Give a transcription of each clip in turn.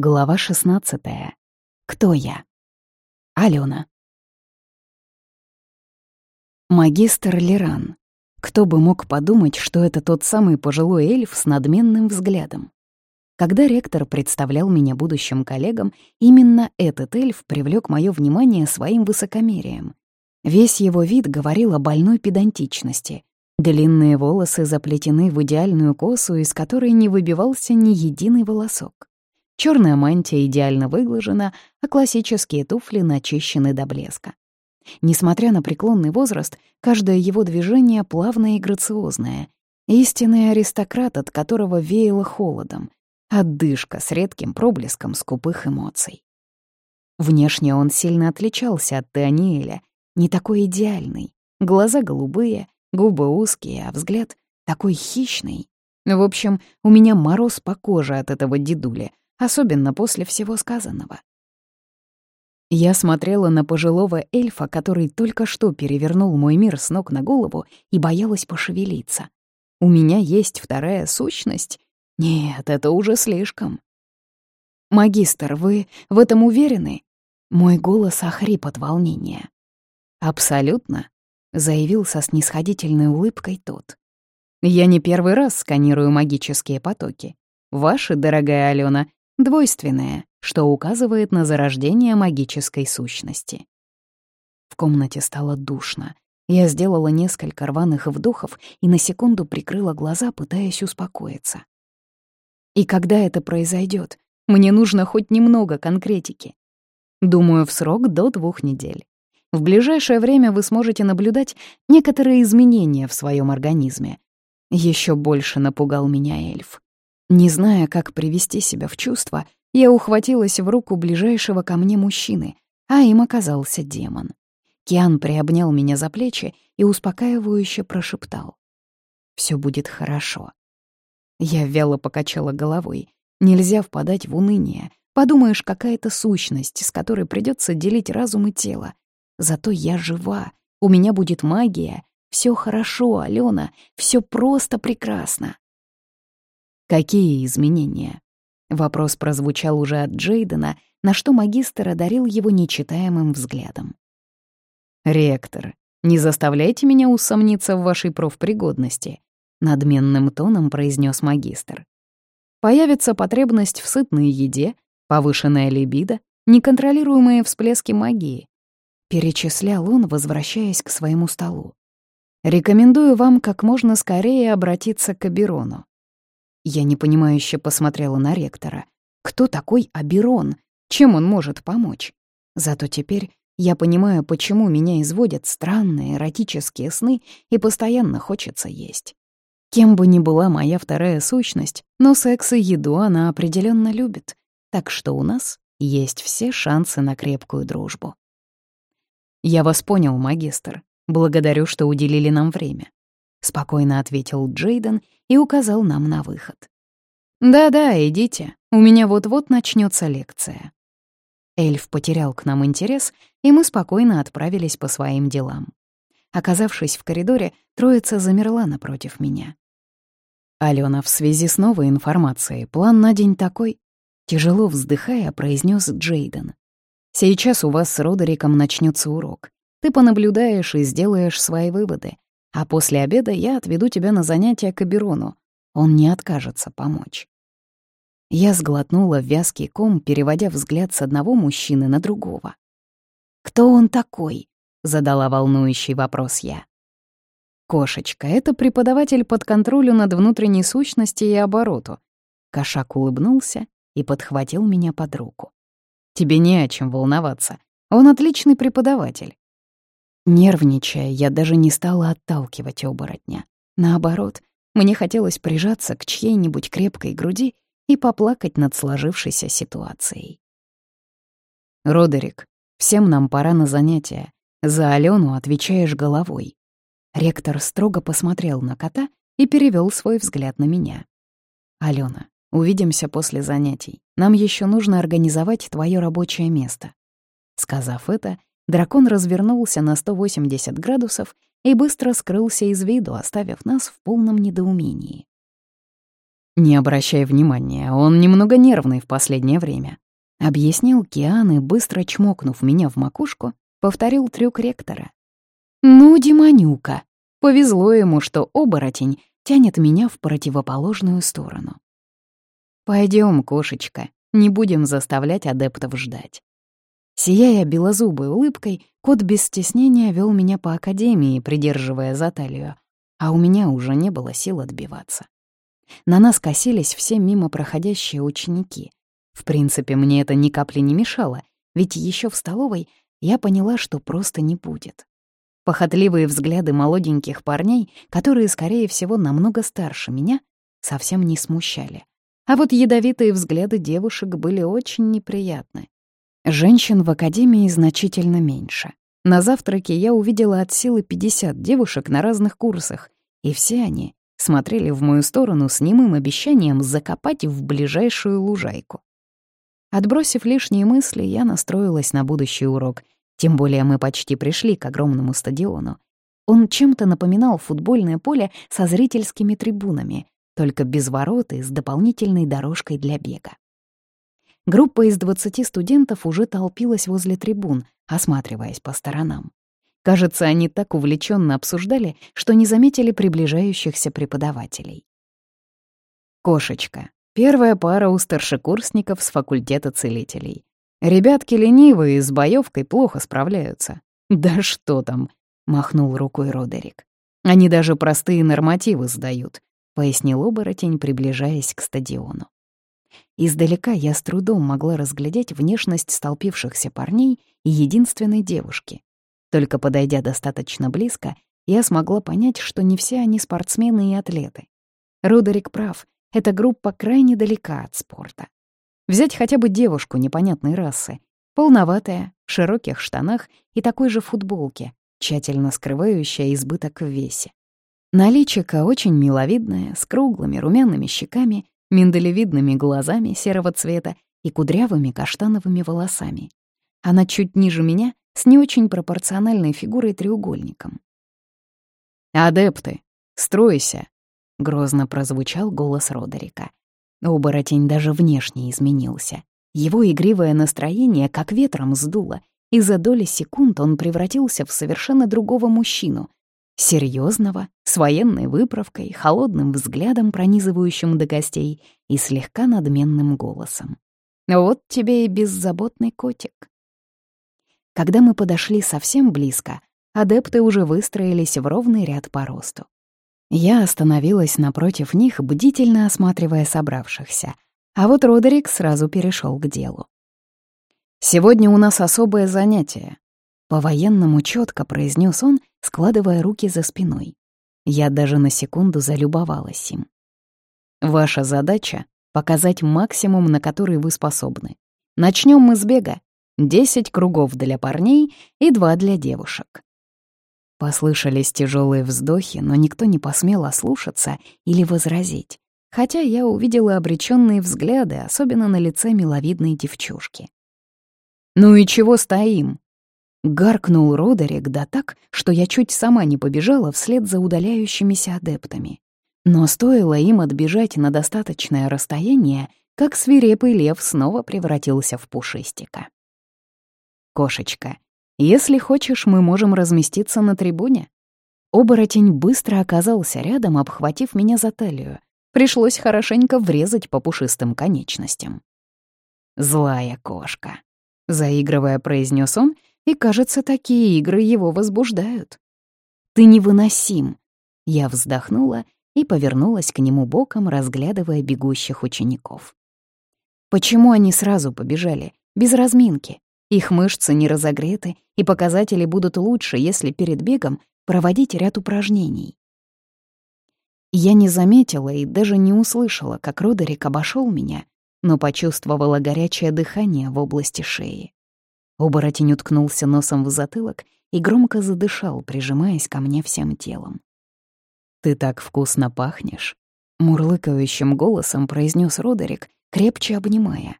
Глава 16. Кто я? Алена. Магистр Леран. Кто бы мог подумать, что это тот самый пожилой эльф с надменным взглядом. Когда ректор представлял меня будущим коллегам, именно этот эльф привлек мое внимание своим высокомерием. Весь его вид говорил о больной педантичности. Длинные волосы заплетены в идеальную косу, из которой не выбивался ни единый волосок. Черная мантия идеально выглажена, а классические туфли начищены до блеска. Несмотря на преклонный возраст, каждое его движение плавное и грациозное. Истинный аристократ, от которого веяло холодом. Отдышка с редким проблеском скупых эмоций. Внешне он сильно отличался от Теониэля, не такой идеальный. Глаза голубые, губы узкие, а взгляд такой хищный. В общем, у меня мороз по коже от этого дедуля, особенно после всего сказанного. Я смотрела на пожилого эльфа, который только что перевернул мой мир с ног на голову и боялась пошевелиться. У меня есть вторая сущность? Нет, это уже слишком. «Магистр, вы в этом уверены?» Мой голос охрип от волнения. «Абсолютно», — заявил со снисходительной улыбкой тот. «Я не первый раз сканирую магические потоки. Ваши, дорогая Алена, двойственное, что указывает на зарождение магической сущности. В комнате стало душно. Я сделала несколько рваных вдохов и на секунду прикрыла глаза, пытаясь успокоиться. И когда это произойдет, мне нужно хоть немного конкретики. Думаю, в срок до двух недель. В ближайшее время вы сможете наблюдать некоторые изменения в своем организме. Еще больше напугал меня эльф. Не зная, как привести себя в чувство, я ухватилась в руку ближайшего ко мне мужчины, а им оказался демон. Киан приобнял меня за плечи и успокаивающе прошептал. «Всё будет хорошо». Я вяло покачала головой. Нельзя впадать в уныние. Подумаешь, какая-то сущность, с которой придётся делить разум и тело. Зато я жива, у меня будет магия. Всё хорошо, Алена, всё просто прекрасно. Какие изменения? Вопрос прозвучал уже от Джейдена, на что магистр одарил его нечитаемым взглядом. «Ректор, не заставляйте меня усомниться в вашей профпригодности», — надменным тоном произнес магистр. «Появится потребность в сытной еде, повышенная либидо, неконтролируемые всплески магии», — перечислял он, возвращаясь к своему столу. «Рекомендую вам как можно скорее обратиться к Аберону. Я непонимающе посмотрела на ректора. Кто такой Аберон? Чем он может помочь? Зато теперь я понимаю, почему меня изводят странные эротические сны и постоянно хочется есть. Кем бы ни была моя вторая сущность, но секс и еду она определенно любит, так что у нас есть все шансы на крепкую дружбу. «Я вас понял, магистр. Благодарю, что уделили нам время. — спокойно ответил Джейден и указал нам на выход. «Да-да, идите, у меня вот-вот начнется лекция». Эльф потерял к нам интерес, и мы спокойно отправились по своим делам. Оказавшись в коридоре, троица замерла напротив меня. «Алена, в связи с новой информацией, план на день такой?» Тяжело вздыхая, произнес Джейден. «Сейчас у вас с Родериком начнется урок. Ты понаблюдаешь и сделаешь свои выводы. А после обеда я отведу тебя на занятия к Аберону. Он не откажется помочь». Я сглотнула вязкий ком, переводя взгляд с одного мужчины на другого. «Кто он такой?» — задала волнующий вопрос я. «Кошечка — это преподаватель под контролю над внутренней сущностью и обороту». Кошак улыбнулся и подхватил меня под руку. «Тебе не о чем волноваться. Он отличный преподаватель. Нервничая, я даже не стала отталкивать оборотня. Наоборот, мне хотелось прижаться к чьей-нибудь крепкой груди и поплакать над сложившейся ситуацией. «Родерик, всем нам пора на занятия. За Алену отвечаешь головой». Ректор строго посмотрел на кота и перевел свой взгляд на меня. «Алена, увидимся после занятий. Нам еще нужно организовать твое рабочее место». Сказав это, Дракон развернулся на 180 градусов и быстро скрылся из виду, оставив нас в полном недоумении. «Не обращай внимания, он немного нервный в последнее время», — объяснил Киан и, быстро чмокнув меня в макушку, повторил трюк ректора. «Ну, Димонюка, повезло ему, что оборотень тянет меня в противоположную сторону». Пойдем, кошечка, не будем заставлять адептов ждать». Сияя белозубой улыбкой, кот без стеснения вел меня по академии, придерживая за талию, а у меня уже не было сил отбиваться. На нас косились все мимо проходящие ученики. В принципе, мне это ни капли не мешало, ведь еще в столовой я поняла, что просто не будет. Похотливые взгляды молоденьких парней, которые, скорее всего, намного старше меня, совсем не смущали. А вот ядовитые взгляды девушек были очень неприятны. Женщин в академии значительно меньше. На завтраке я увидела от силы 50 девушек на разных курсах, и все они смотрели в мою сторону с немым обещанием закопать в ближайшую лужайку. Отбросив лишние мысли, я настроилась на будущий урок, тем более мы почти пришли к огромному стадиону. Он чем-то напоминал футбольное поле со зрительскими трибунами, только без ворот и с дополнительной дорожкой для бега. Группа из 20 студентов уже толпилась возле трибун, осматриваясь по сторонам. Кажется, они так увлеченно обсуждали, что не заметили приближающихся преподавателей. Кошечка. Первая пара у старшекурсников с факультета целителей. Ребятки ленивые, с боевкой плохо справляются. Да что там, махнул рукой Родерик. Они даже простые нормативы сдают, пояснил оборотень, приближаясь к стадиону. Издалека я с трудом могла разглядеть внешность столпившихся парней и единственной девушки. Только подойдя достаточно близко, я смогла понять, что не все они спортсмены и атлеты. Родерик прав, эта группа крайне далека от спорта. Взять хотя бы девушку непонятной расы, полноватая, в широких штанах и такой же футболке, тщательно скрывающая избыток в весе. Наличика очень миловидная, с круглыми румяными щеками, миндалевидными глазами серого цвета и кудрявыми каштановыми волосами. Она чуть ниже меня с не очень пропорциональной фигурой треугольником. «Адепты, стройся!» — грозно прозвучал голос Родерика. Оборотень даже внешне изменился. Его игривое настроение как ветром сдуло, и за доли секунд он превратился в совершенно другого мужчину. Серьезного, с военной выправкой, холодным взглядом, пронизывающим до гостей, и слегка надменным голосом. «Вот тебе и беззаботный котик». Когда мы подошли совсем близко, адепты уже выстроились в ровный ряд по росту. Я остановилась напротив них, бдительно осматривая собравшихся, а вот Родерик сразу перешел к делу. «Сегодня у нас особое занятие», — по-военному четко произнес он, складывая руки за спиной. Я даже на секунду залюбовалась им. «Ваша задача — показать максимум, на который вы способны. Начнем мы с бега. Десять кругов для парней и два для девушек. Послышались тяжелые вздохи, но никто не посмел ослушаться или возразить, хотя я увидела обреченные взгляды, особенно на лице миловидной девчушки. «Ну и чего стоим?» Гаркнул Родерик да так, что я чуть сама не побежала вслед за удаляющимися адептами. Но стоило им отбежать на достаточное расстояние, как свирепый лев снова превратился в пушистика. «Кошечка, если хочешь, мы можем разместиться на трибуне». Оборотень быстро оказался рядом, обхватив меня за талию. Пришлось хорошенько врезать по пушистым конечностям. «Злая кошка», — заигрывая, произнес он, и, кажется, такие игры его возбуждают. «Ты невыносим!» Я вздохнула и повернулась к нему боком, разглядывая бегущих учеников. Почему они сразу побежали, без разминки? Их мышцы не разогреты, и показатели будут лучше, если перед бегом проводить ряд упражнений. Я не заметила и даже не услышала, как Родерик обошел меня, но почувствовала горячее дыхание в области шеи. Оборотень уткнулся носом в затылок и громко задышал, прижимаясь ко мне всем телом. «Ты так вкусно пахнешь», — мурлыкающим голосом произнес Родерик, крепче обнимая.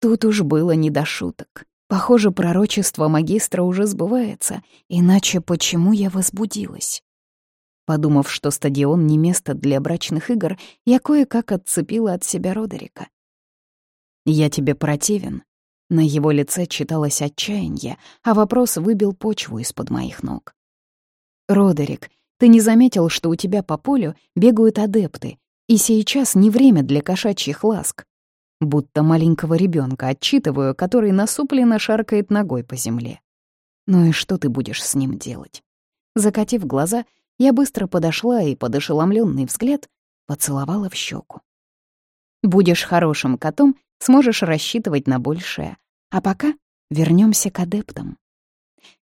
Тут уж было не до шуток. Похоже, пророчество магистра уже сбывается, иначе почему я возбудилась? Подумав, что стадион не место для брачных игр, я кое-как отцепила от себя Родерика. «Я тебе противен». На его лице читалось отчаяние, а вопрос выбил почву из-под моих ног. «Родерик, ты не заметил, что у тебя по полю бегают адепты, и сейчас не время для кошачьих ласк?» Будто маленького ребенка отчитываю, который насупленно шаркает ногой по земле. «Ну и что ты будешь с ним делать?» Закатив глаза, я быстро подошла и под ошеломленный взгляд поцеловала в щеку. «Будешь хорошим котом, сможешь рассчитывать на большее. А пока вернемся к адептам».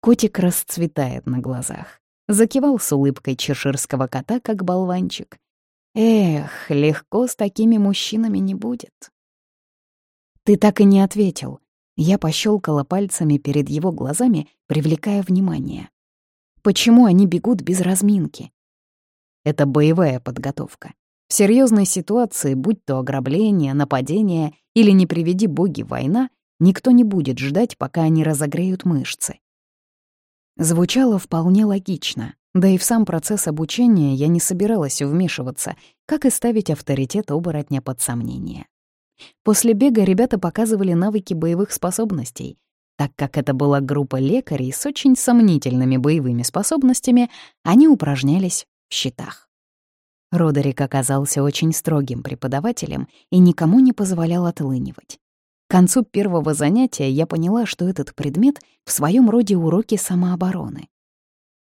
Котик расцветает на глазах. Закивал с улыбкой чеширского кота, как болванчик. Эх, легко с такими мужчинами не будет. Ты так и не ответил. Я пощелкала пальцами перед его глазами, привлекая внимание. Почему они бегут без разминки? Это боевая подготовка. В серьезной ситуации, будь то ограбление, нападение или, не приведи боги, война, никто не будет ждать, пока они разогреют мышцы. Звучало вполне логично, да и в сам процесс обучения я не собиралась вмешиваться, как и ставить авторитет оборотня под сомнение. После бега ребята показывали навыки боевых способностей, так как это была группа лекарей с очень сомнительными боевыми способностями, они упражнялись в щитах. Родерик оказался очень строгим преподавателем и никому не позволял отлынивать. К концу первого занятия я поняла, что этот предмет в своем роде уроки самообороны.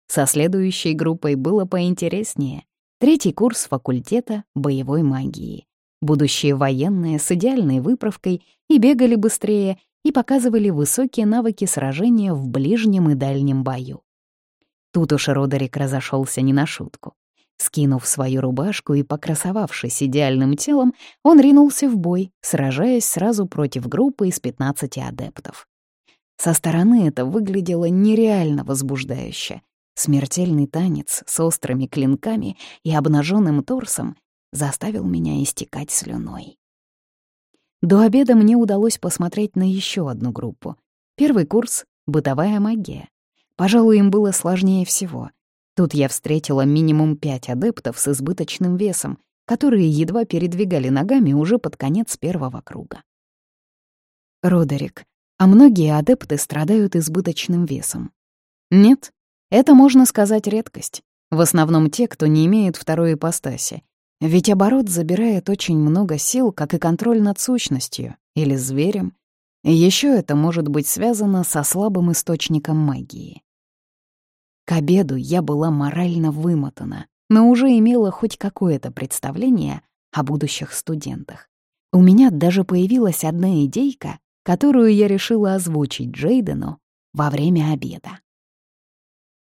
Со следующей группой было поинтереснее. Третий курс факультета боевой магии. Будущие военные с идеальной выправкой и бегали быстрее, и показывали высокие навыки сражения в ближнем и дальнем бою. Тут уж Родерик разошелся не на шутку. Скинув свою рубашку и покрасовавшись идеальным телом, он ринулся в бой, сражаясь сразу против группы из 15 адептов. Со стороны это выглядело нереально возбуждающе. Смертельный танец с острыми клинками и обнаженным торсом заставил меня истекать слюной. До обеда мне удалось посмотреть на еще одну группу. Первый курс — бытовая магия. Пожалуй, им было сложнее всего. Тут я встретила минимум пять адептов с избыточным весом, которые едва передвигали ногами уже под конец первого круга. Родерик, а многие адепты страдают избыточным весом. Нет, это, можно сказать, редкость. В основном те, кто не имеет второй ипостаси, ведь оборот забирает очень много сил, как и контроль над сущностью или зверем. Еще это может быть связано со слабым источником магии. К обеду я была морально вымотана, но уже имела хоть какое-то представление о будущих студентах. У меня даже появилась одна идейка, которую я решила озвучить Джейдену во время обеда.